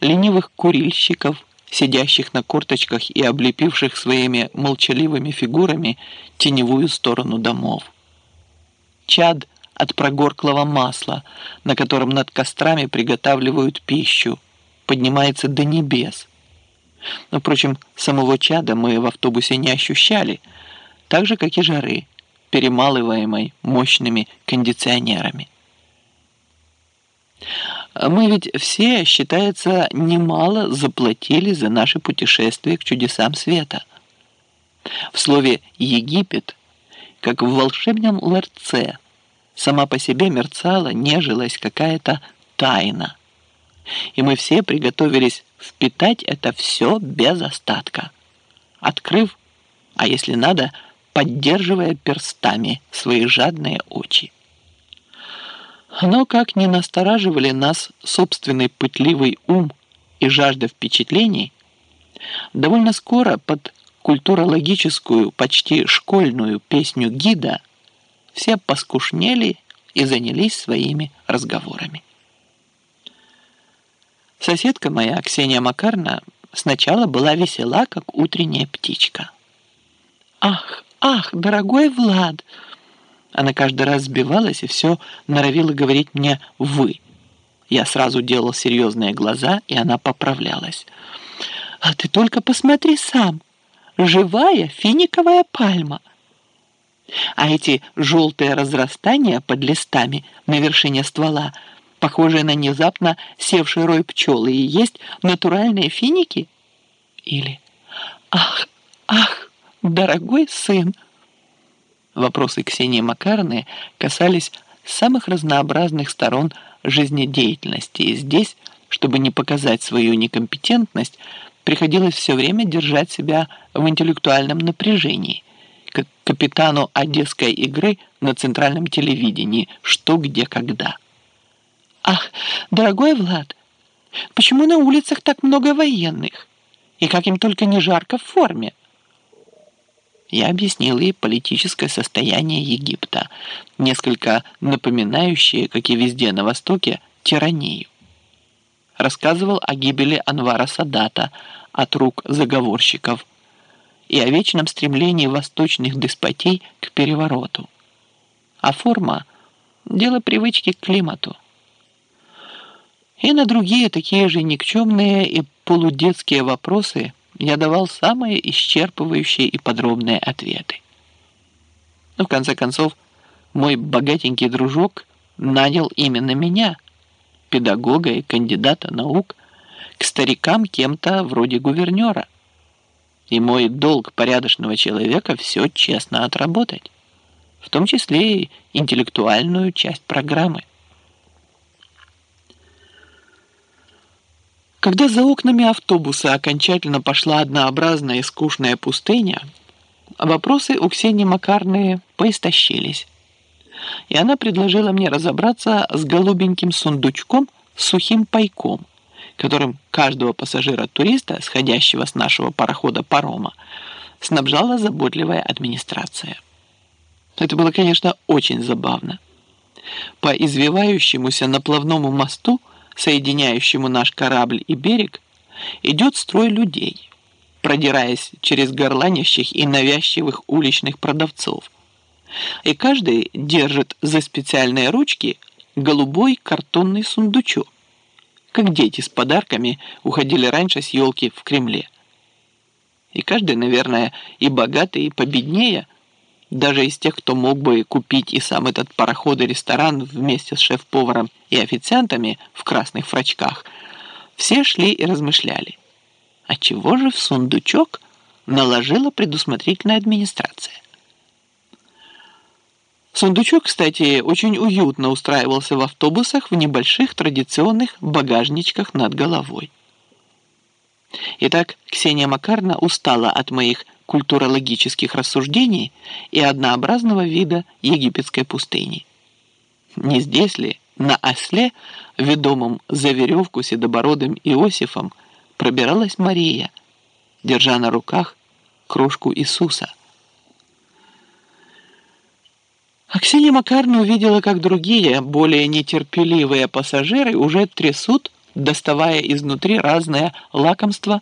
ленивых курильщиков, сидящих на корточках и облепивших своими молчаливыми фигурами теневую сторону домов. Чад от прогорклого масла, на котором над кострами приготавливают пищу, поднимается до небес. Но, впрочем, самого чада мы в автобусе не ощущали, так же, как и жары, перемалываемой мощными кондиционерами. Мы ведь все, считается, немало заплатили за наше путешествие к чудесам света. В слове «Египет», как в волшебном ларце, сама по себе мерцала, нежилась какая-то тайна. И мы все приготовились впитать это все без остатка, открыв, а если надо, поддерживая перстами свои жадные очи. Но как не настораживали нас собственный пытливый ум и жажда впечатлений, довольно скоро под культурологическую, почти школьную песню гида все поскушнели и занялись своими разговорами. Соседка моя, Ксения Макарна, сначала была весела, как утренняя птичка. «Ах, ах, дорогой Влад!» Она каждый раз сбивалась и все норовила говорить мне «вы». Я сразу делал серьезные глаза, и она поправлялась. «А ты только посмотри сам! Живая финиковая пальма!» А эти желтые разрастания под листами на вершине ствола, похожие на внезапно севший рой пчелы, и есть натуральные финики? Или «Ах, ах, дорогой сын!» Вопросы Ксении Макарны касались самых разнообразных сторон жизнедеятельности, и здесь, чтобы не показать свою некомпетентность, приходилось все время держать себя в интеллектуальном напряжении, как капитану одесской игры на центральном телевидении «Что, где, когда». «Ах, дорогой Влад, почему на улицах так много военных? И как им только не жарко в форме?» Я объяснил ей политическое состояние Египта, несколько напоминающее, как и везде на Востоке, тиранию. Рассказывал о гибели Анвара Садата от рук заговорщиков и о вечном стремлении восточных деспотей к перевороту. А форма – дело привычки к климату. И на другие такие же никчемные и полудетские вопросы – я давал самые исчерпывающие и подробные ответы. Но в конце концов, мой богатенький дружок нанял именно меня, педагога и кандидата наук, к старикам кем-то вроде гувернера. И мой долг порядочного человека все честно отработать, в том числе и интеллектуальную часть программы. Когда за окнами автобуса окончательно пошла однообразная и скучная пустыня, вопросы у Ксении Макарны поистощились. И она предложила мне разобраться с голубеньким сундучком с сухим пайком, которым каждого пассажира-туриста, сходящего с нашего парохода-парома, снабжала заботливая администрация. Это было, конечно, очень забавно. По извивающемуся наплавному мосту соединяющему наш корабль и берег, идет строй людей, продираясь через горланящих и навязчивых уличных продавцов. И каждый держит за специальные ручки голубой картонный сундучок, как дети с подарками уходили раньше с елки в Кремле. И каждый, наверное, и богатый, и победнее – даже из тех, кто мог бы купить и сам этот пароход и ресторан вместе с шеф-поваром и официантами в красных фрачках, все шли и размышляли. А чего же в сундучок наложила предусмотрительная администрация? Сундучок, кстати, очень уютно устраивался в автобусах в небольших традиционных багажничках над головой. Итак, Ксения Макарна устала от моих культурологических рассуждений и однообразного вида египетской пустыни. Не здесь ли, на осле, ведомом за веревку седобородым Иосифом, пробиралась Мария, держа на руках кружку Иисуса? Аксинья Макарна увидела, как другие, более нетерпеливые пассажиры уже трясут доставая изнутри разные лакомства